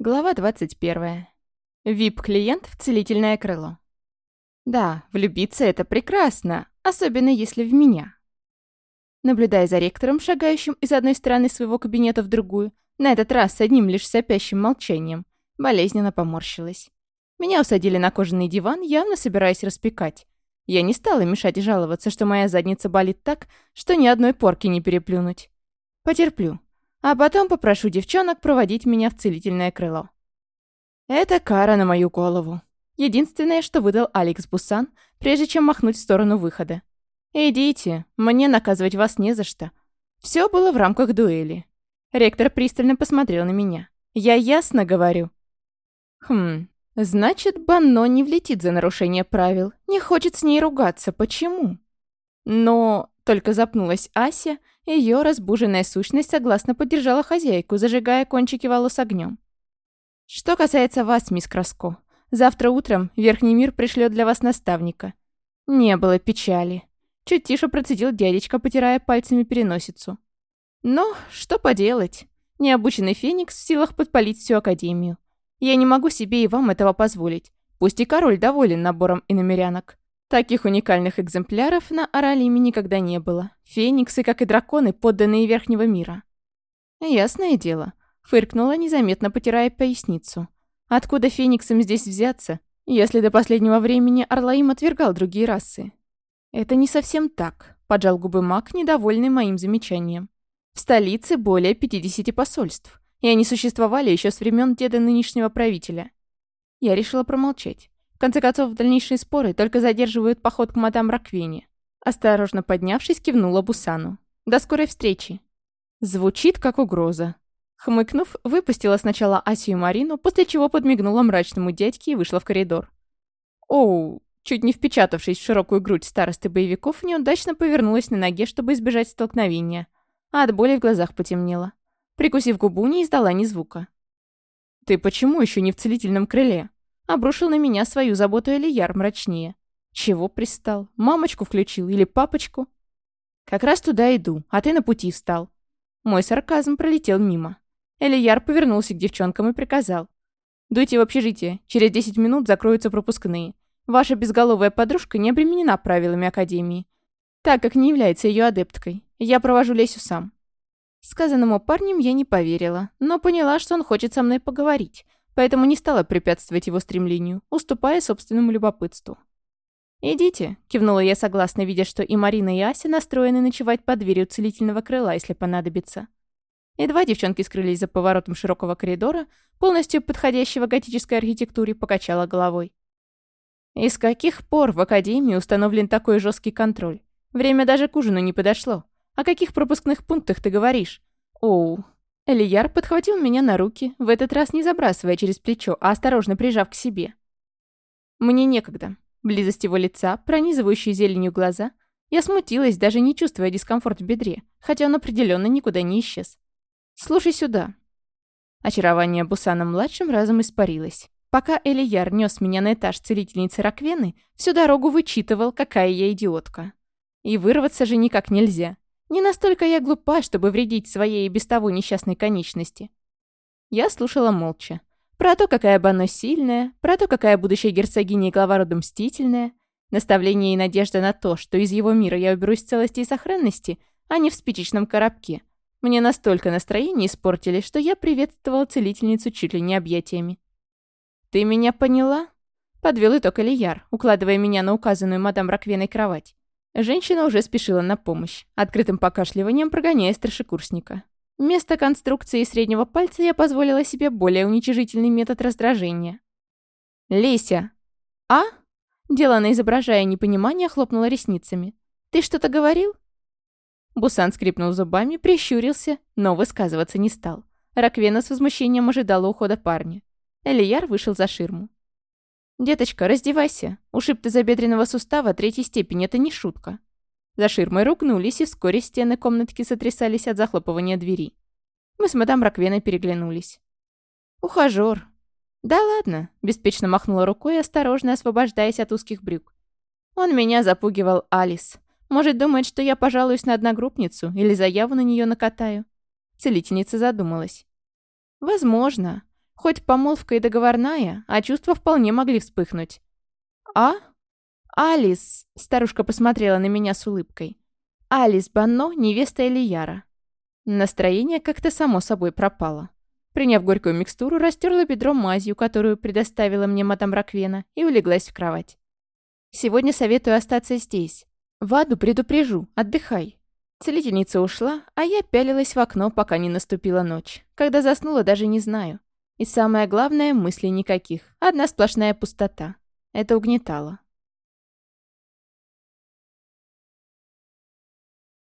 Глава 21. Вип-клиент в целительное крыло. Да, влюбиться это прекрасно, особенно если в меня. Наблюдая за ректором, шагающим из одной стороны своего кабинета в другую, на этот раз с одним лишь сопящим молчанием, болезненно поморщилась. Меня усадили на кожаный диван, явно собираясь распекать. Я не стала мешать и жаловаться, что моя задница болит так, что ни одной порки не переплюнуть. Потерплю. А потом попрошу девчонок проводить меня в целительное крыло. Это кара на мою голову. Единственное, что выдал Алекс Бусан, прежде чем махнуть в сторону выхода. «Идите, мне наказывать вас не за что». Все было в рамках дуэли. Ректор пристально посмотрел на меня. «Я ясно говорю». «Хм, значит, Банно не влетит за нарушение правил, не хочет с ней ругаться. Почему?» «Но только запнулась Ася, ее разбуженная сущность согласно поддержала хозяйку, зажигая кончики волос огнем. «Что касается вас, мисс Краско, завтра утром Верхний мир пришлет для вас наставника». Не было печали. Чуть тише процедил дядечка, потирая пальцами переносицу. Но что поделать? Необученный феникс в силах подпалить всю Академию. Я не могу себе и вам этого позволить. Пусть и король доволен набором иномерянок. Таких уникальных экземпляров на Оралиме никогда не было. Фениксы, как и драконы, подданные Верхнего мира. «Ясное дело», — фыркнула, незаметно потирая поясницу. «Откуда фениксам здесь взяться, если до последнего времени Орлаим отвергал другие расы?» «Это не совсем так», — поджал губы маг, недовольный моим замечанием. «В столице более 50 посольств, и они существовали еще с времен деда нынешнего правителя». Я решила промолчать. В конце концов, дальнейшие споры только задерживают поход к мадам Раквине. Осторожно поднявшись, кивнула Бусану. «До скорой встречи!» Звучит как угроза. Хмыкнув, выпустила сначала Асию и Марину, после чего подмигнула мрачному дядьке и вышла в коридор. Оу, чуть не впечатавшись в широкую грудь старосты боевиков, неудачно повернулась на ноге, чтобы избежать столкновения, а от боли в глазах потемнело. Прикусив губу, не издала ни звука. «Ты почему еще не в целительном крыле?» Обрушил на меня свою заботу Элияр мрачнее. Чего пристал? Мамочку включил или папочку? Как раз туда иду, а ты на пути встал. Мой сарказм пролетел мимо. Элияр повернулся к девчонкам и приказал. «Дуйте в общежитие. Через 10 минут закроются пропускные. Ваша безголовая подружка не обременена правилами Академии, так как не является ее адепткой. Я провожу Лесю сам». Сказанному парнем я не поверила, но поняла, что он хочет со мной поговорить, поэтому не стала препятствовать его стремлению, уступая собственному любопытству. «Идите», — кивнула я согласно, видя, что и Марина, и Ася настроены ночевать под дверью целительного крыла, если понадобится. Едва девчонки скрылись за поворотом широкого коридора, полностью подходящего готической архитектуре, покачала головой. Из каких пор в Академии установлен такой жесткий контроль? Время даже к ужину не подошло. О каких пропускных пунктах ты говоришь? Оу, Элияр подхватил меня на руки, в этот раз не забрасывая через плечо, а осторожно прижав к себе. Мне некогда. Близость его лица, пронизывающие зеленью глаза. Я смутилась, даже не чувствуя дискомфорт в бедре, хотя он определенно никуда не исчез. «Слушай сюда». Очарование Бусана-младшим разом испарилось. Пока Элияр нес меня на этаж целительницы Раквены, всю дорогу вычитывал, какая я идиотка. И вырваться же никак нельзя. Не настолько я глупа, чтобы вредить своей и без того несчастной конечности. Я слушала молча. Про то, какая Бано сильная, про то, какая будущая герцогиня и глава рода мстительная, наставление и надежда на то, что из его мира я уберусь в целости и сохранности, а не в спичечном коробке. Мне настолько настроение испортили, что я приветствовала целительницу чуть ли не объятиями. «Ты меня поняла?» Подвел итог Элияр, укладывая меня на указанную мадам Роквеной кровать. Женщина уже спешила на помощь, открытым покашливанием прогоняя старшекурсника. Вместо конструкции среднего пальца я позволила себе более уничижительный метод раздражения. «Леся!» «А?» Делана, изображая непонимание, хлопнула ресницами. «Ты что-то говорил?» Бусан скрипнул зубами, прищурился, но высказываться не стал. Раквена с возмущением ожидала ухода парня. Элияр вышел за ширму. «Деточка, раздевайся. Ушиб ты забедренного сустава третьей степени – это не шутка». За ширмой ругнулись, и вскоре стены комнатки сотрясались от захлопывания двери. Мы с мадам Роквеной переглянулись. «Ухажёр». «Да ладно», – беспечно махнула рукой, осторожно освобождаясь от узких брюк. «Он меня запугивал, Алис. Может, думает, что я пожалуюсь на одногруппницу или заяву на нее накатаю?» Целительница задумалась. «Возможно. Хоть помолвка и договорная, а чувства вполне могли вспыхнуть. «А? Алис!» – старушка посмотрела на меня с улыбкой. «Алис Банно, невеста Элияра». Настроение как-то само собой пропало. Приняв горькую микстуру, растерла бедро мазью, которую предоставила мне мадам Раквена, и улеглась в кровать. «Сегодня советую остаться здесь. Ваду предупрежу, отдыхай». Целительница ушла, а я пялилась в окно, пока не наступила ночь. Когда заснула, даже не знаю. И самое главное, мыслей никаких. Одна сплошная пустота. Это угнетало.